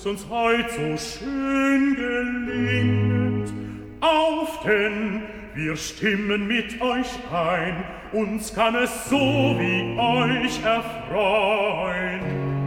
es uns heut so schön gelinget. Auf denn, wir stimmen mit euch ein, uns kann es so wie euch erfreuen.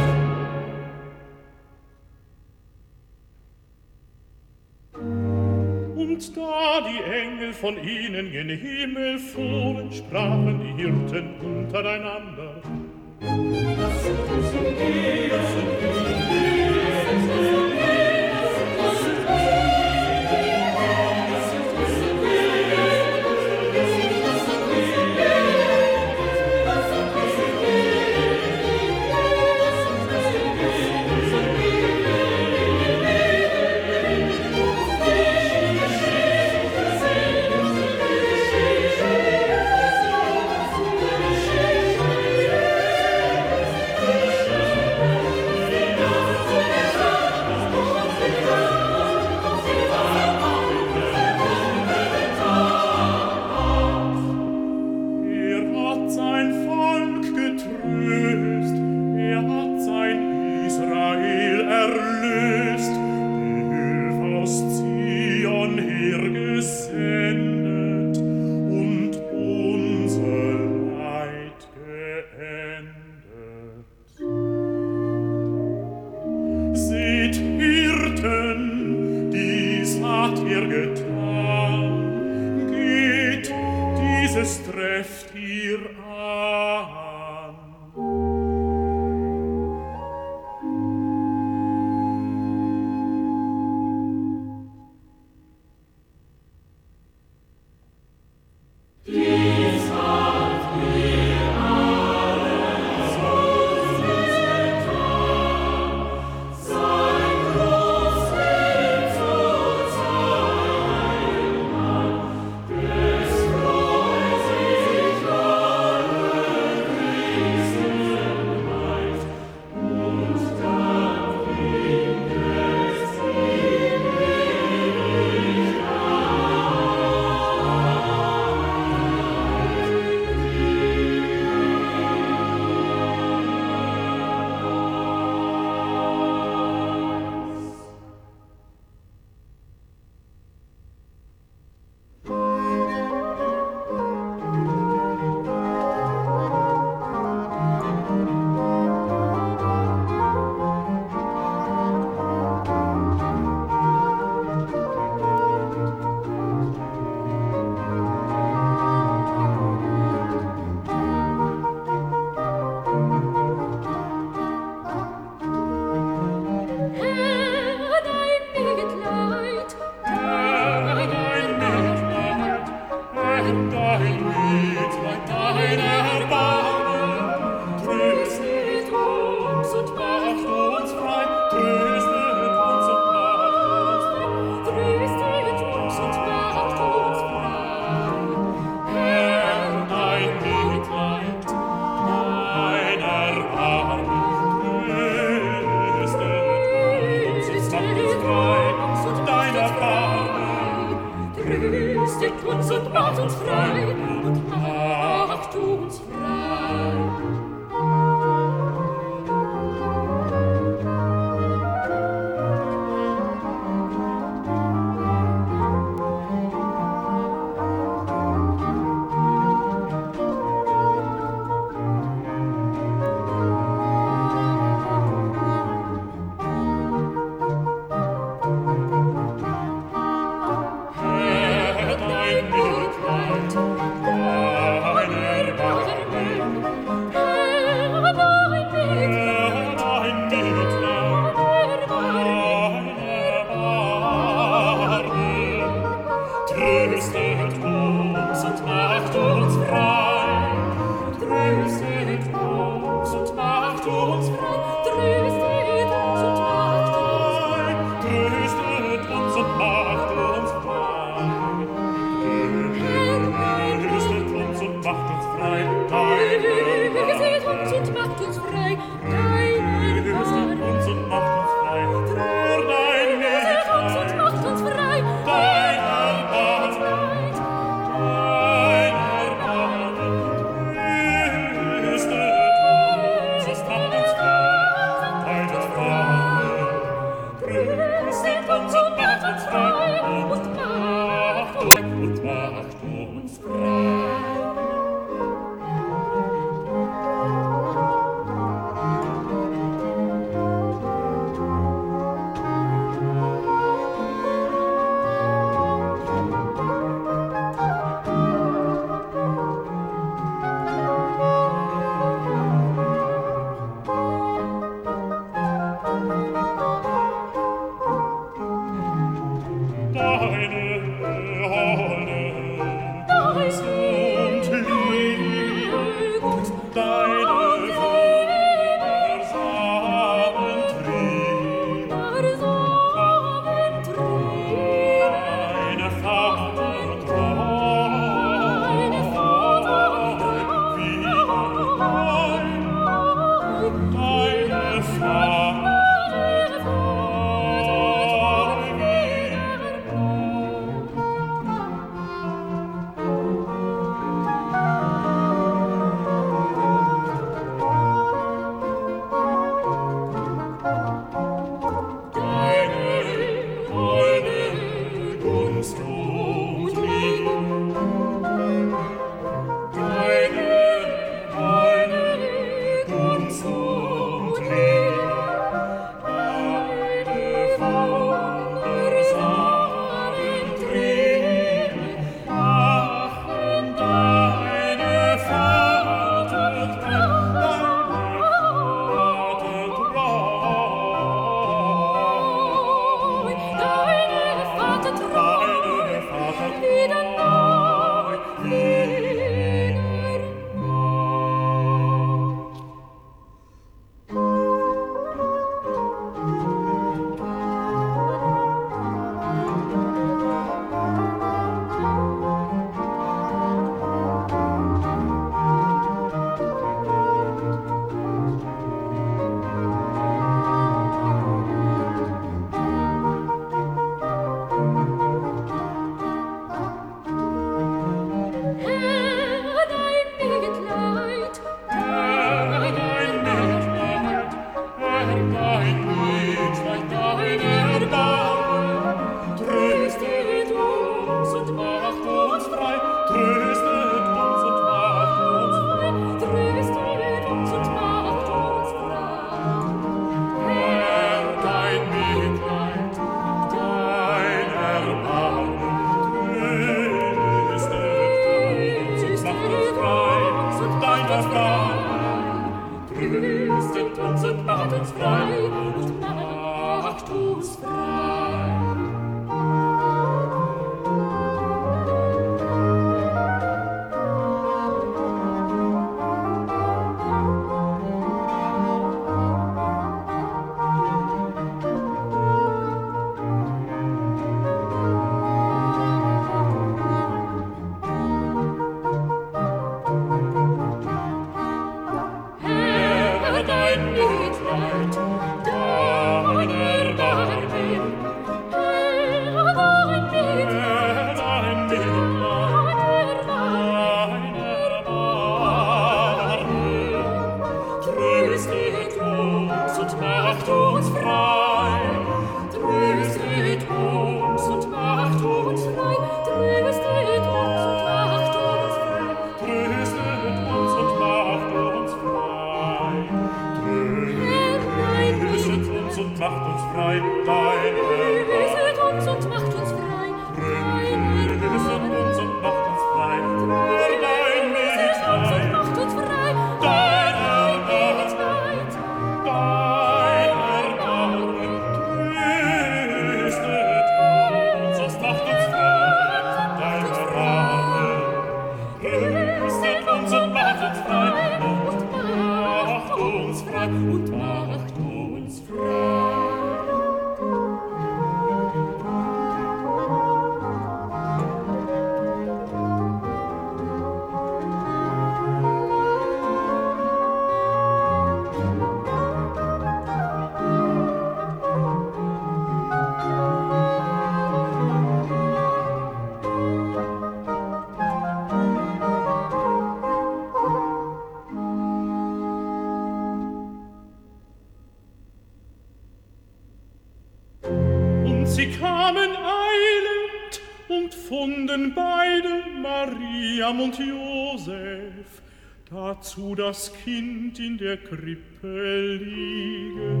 Das Kind in der Krippe liege.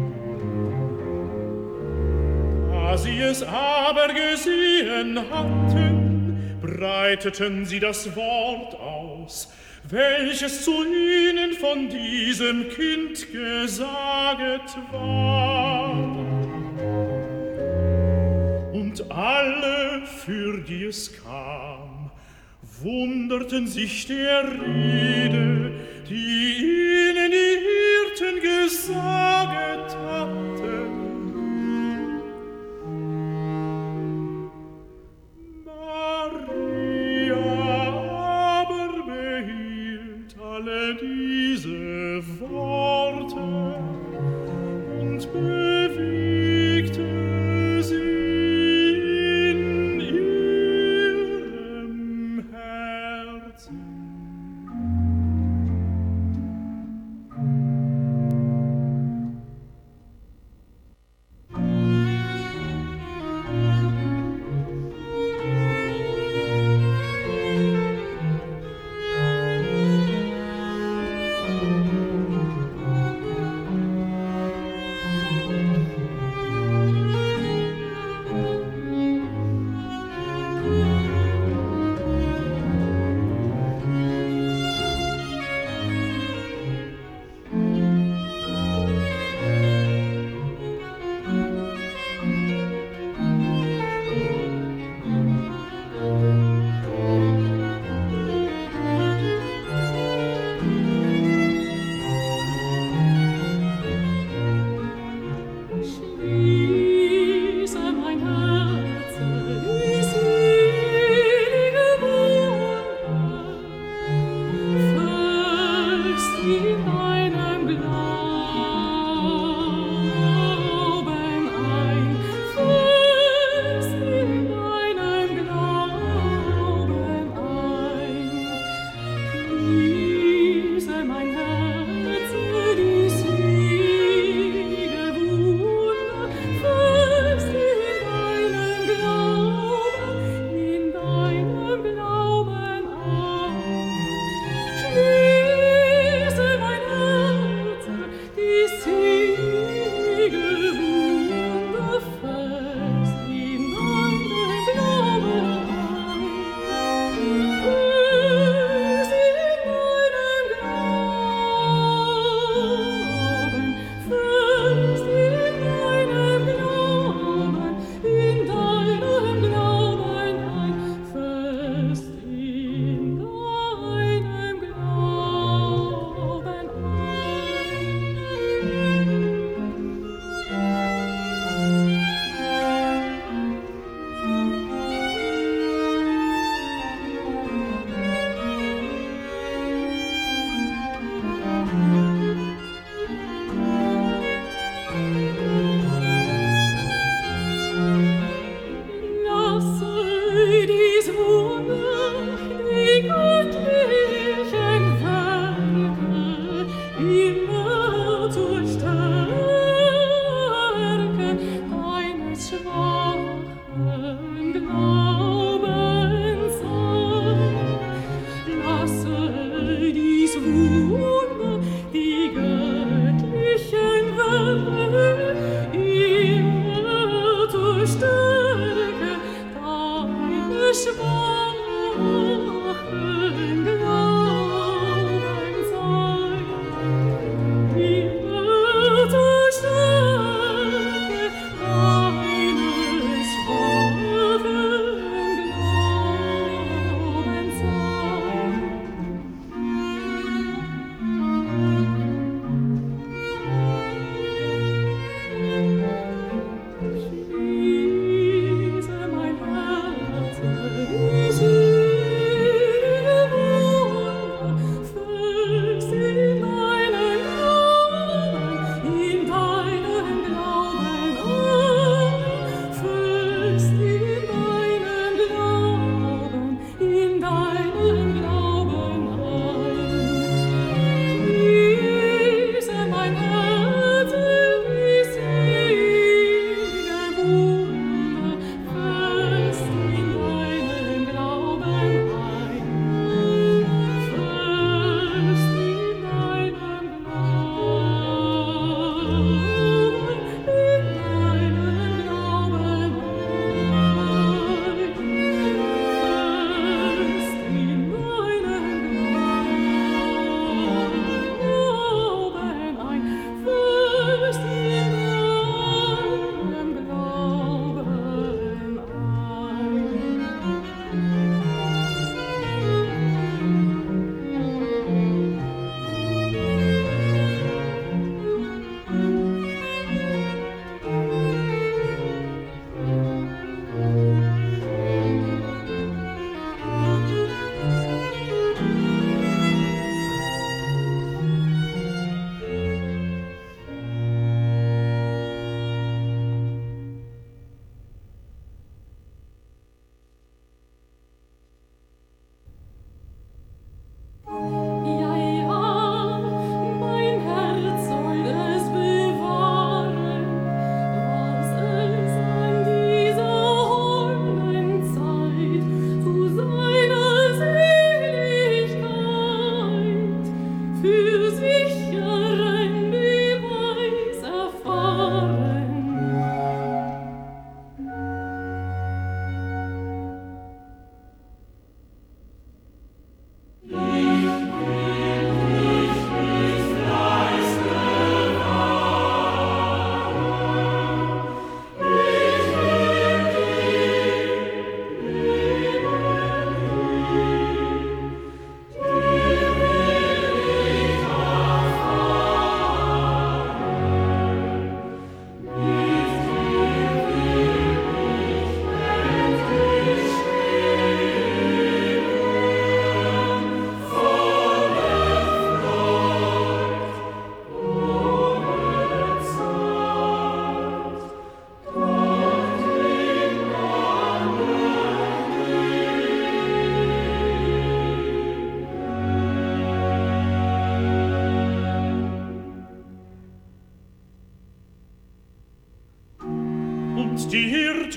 Da sie es aber gesehen hatten, breiteten sie das Wort aus, welches zu ihnen von diesem Kind gesaget war. Und alle, für die es kam, wunderten sich der Rede,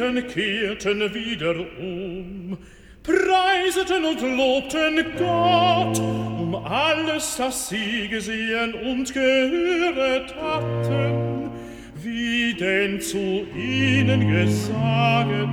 Hirten kehrten wieder um, preiseten und lobten Gott um alles, das sie gesehen und gehört hatten, wie denn zu ihnen gesaget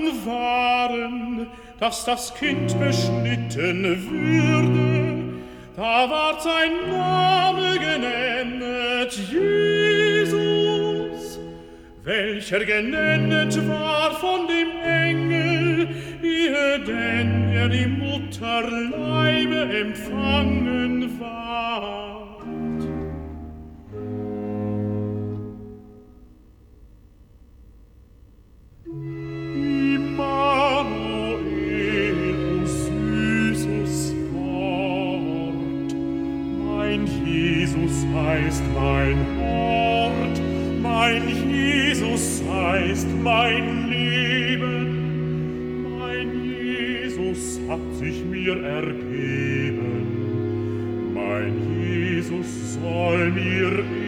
Daten waren, dass das Kind beschnitten würde, da ward sein Name genennet, Jesus, welcher genennet war, mir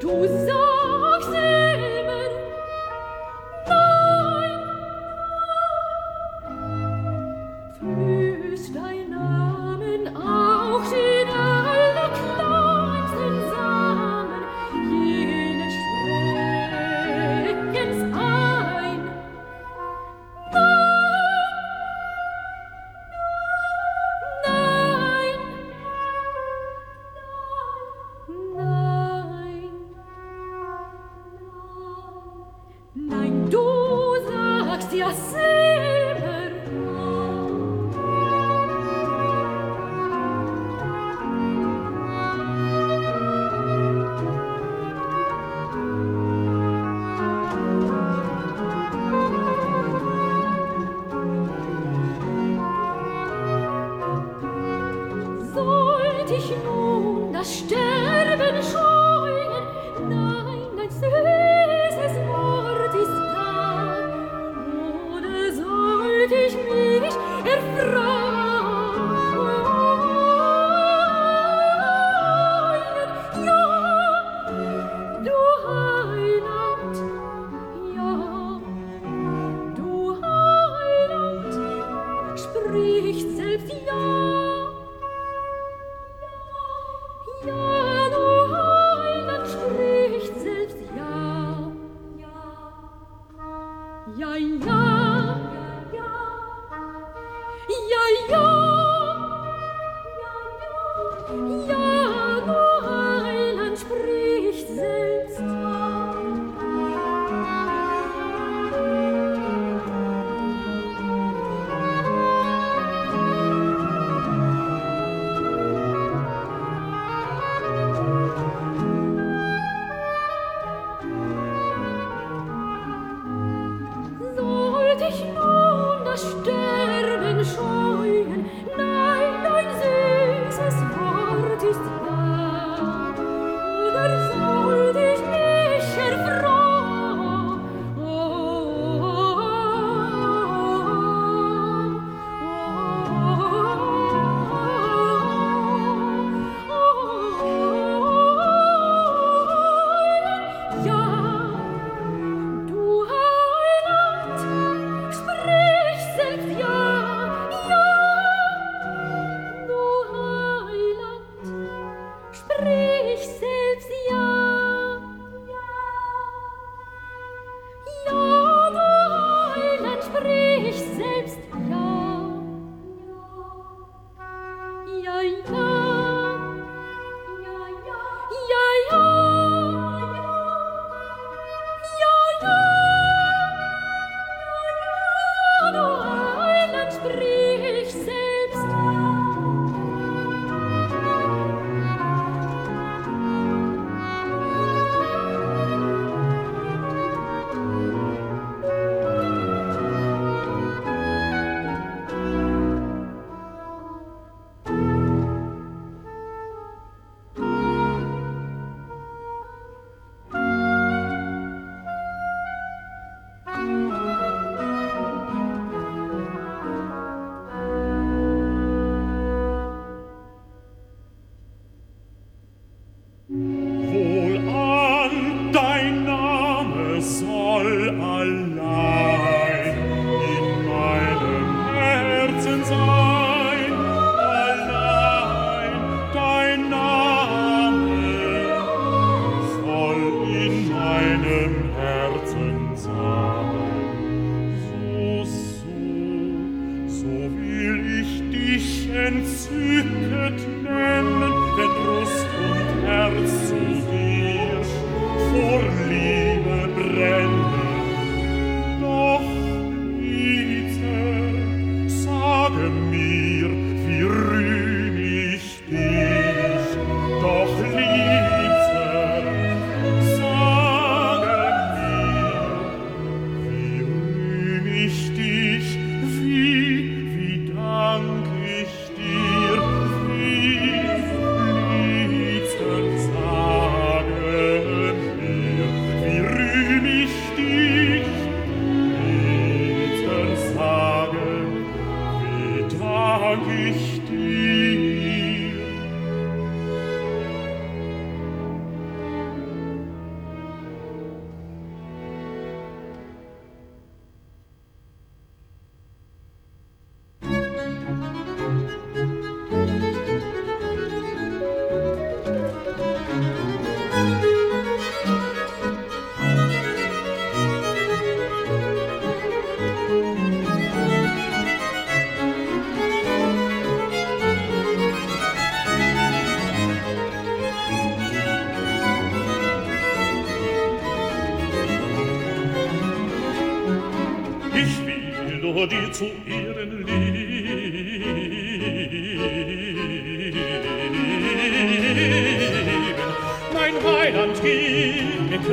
do so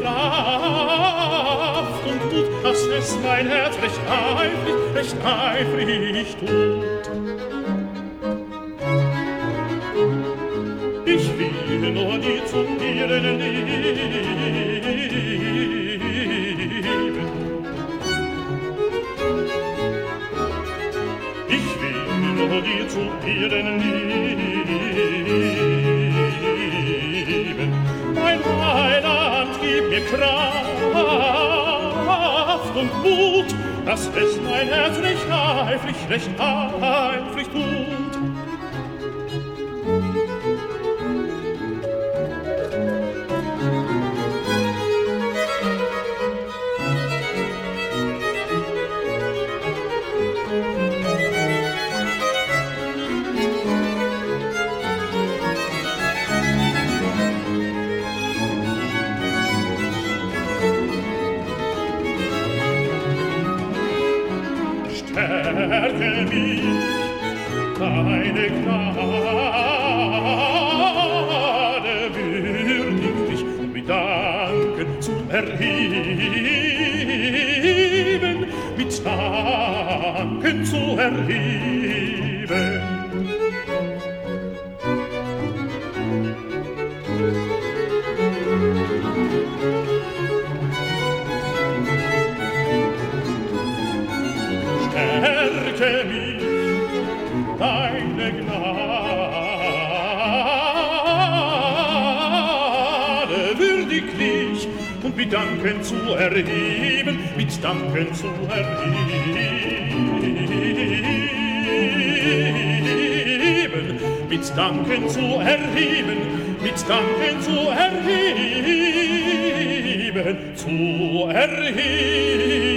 Kraft und Mut, dass es mein Herz recht eifrig, recht eifrig tut. mir Kraft und Mut, dass es mein Herz recht eifrig, recht eifrig deine Gnade würdig dich mit Danken zu erheben, mit Danken zu erheben. königlich und mit Danken zu erheben, mit Danken zu erheben, mit Danken zu erheben, mit Danken zu erheben, zu erheben.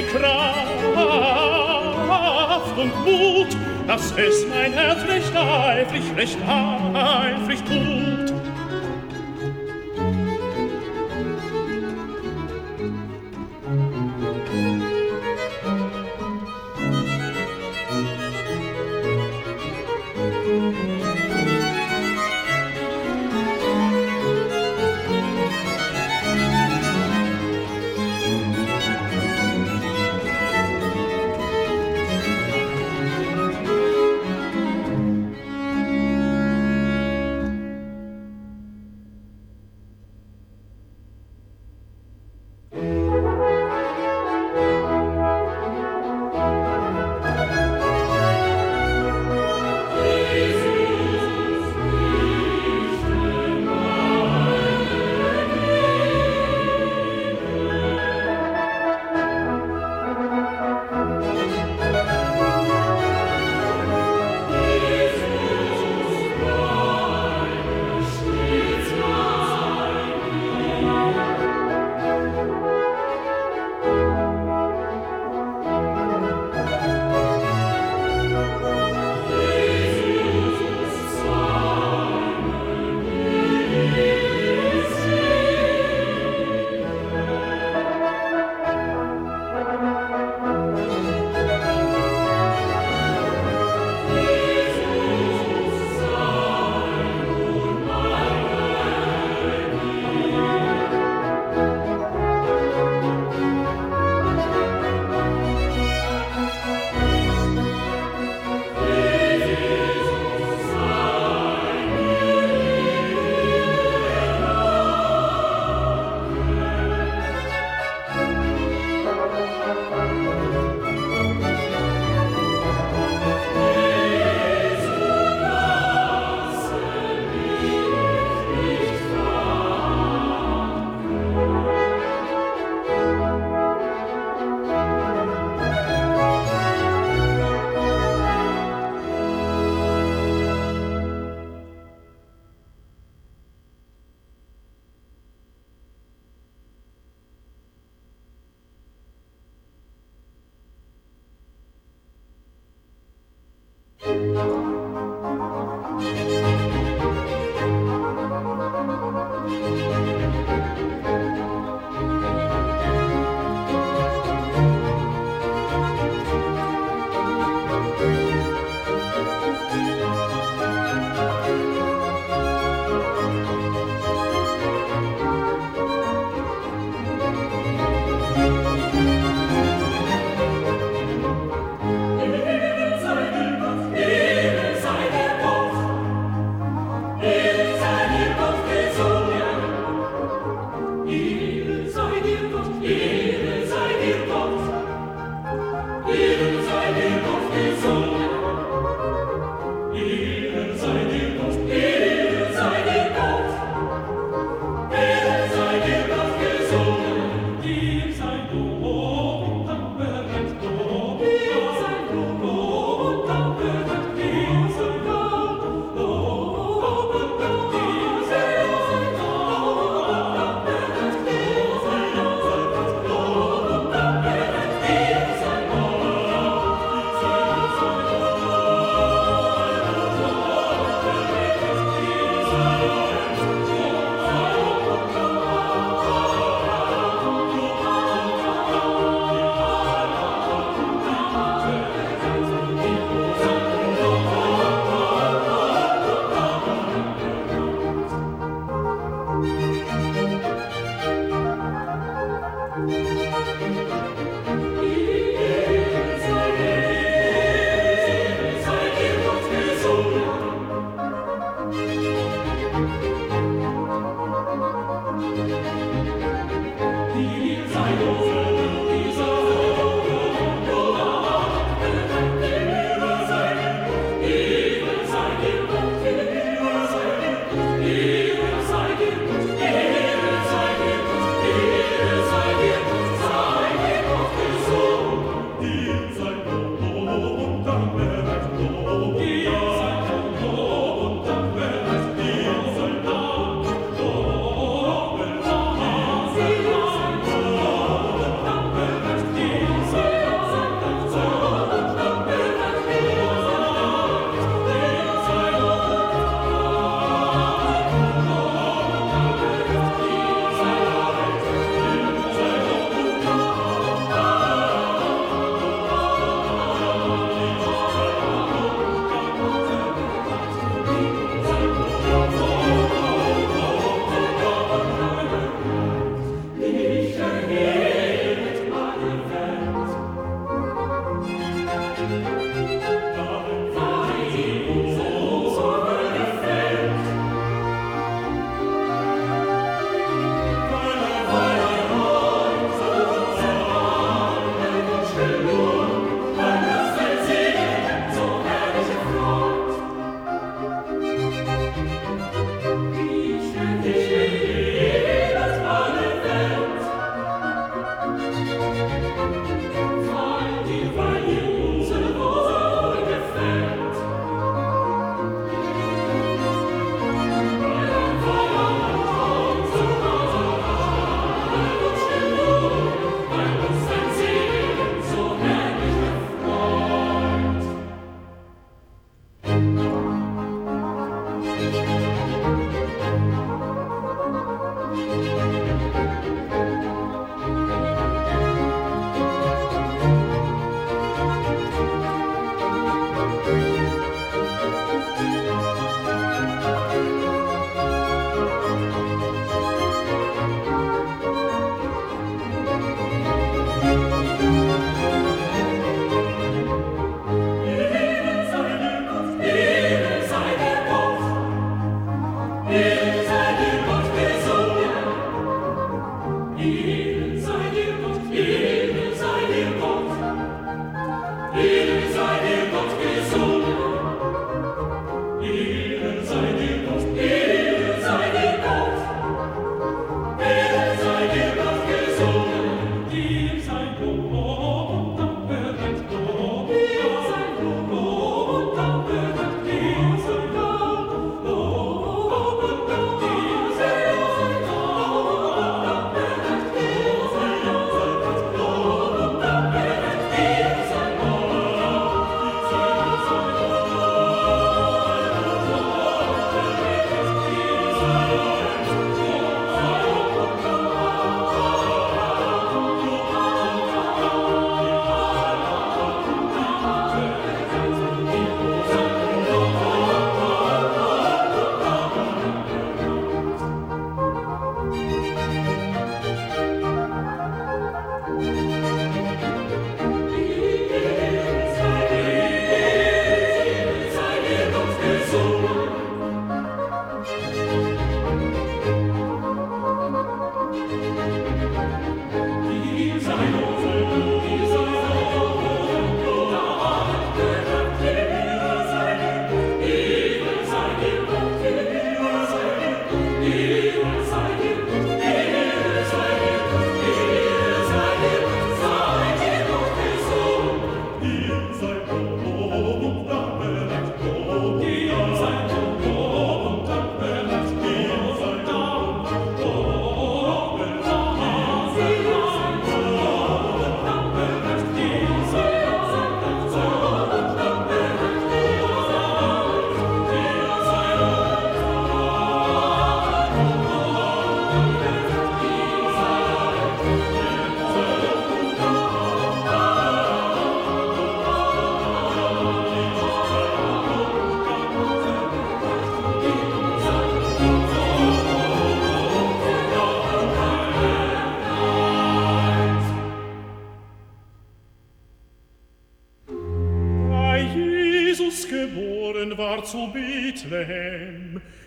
Mir Kraft und Mut, dass es mein Herz recht eifrig, recht eifrig tut.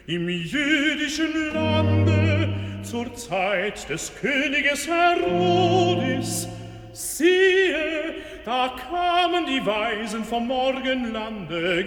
im jüdischen Lande, zur Zeit des Königes Herodes. Siehe, da kamen die Weisen vom Morgenlande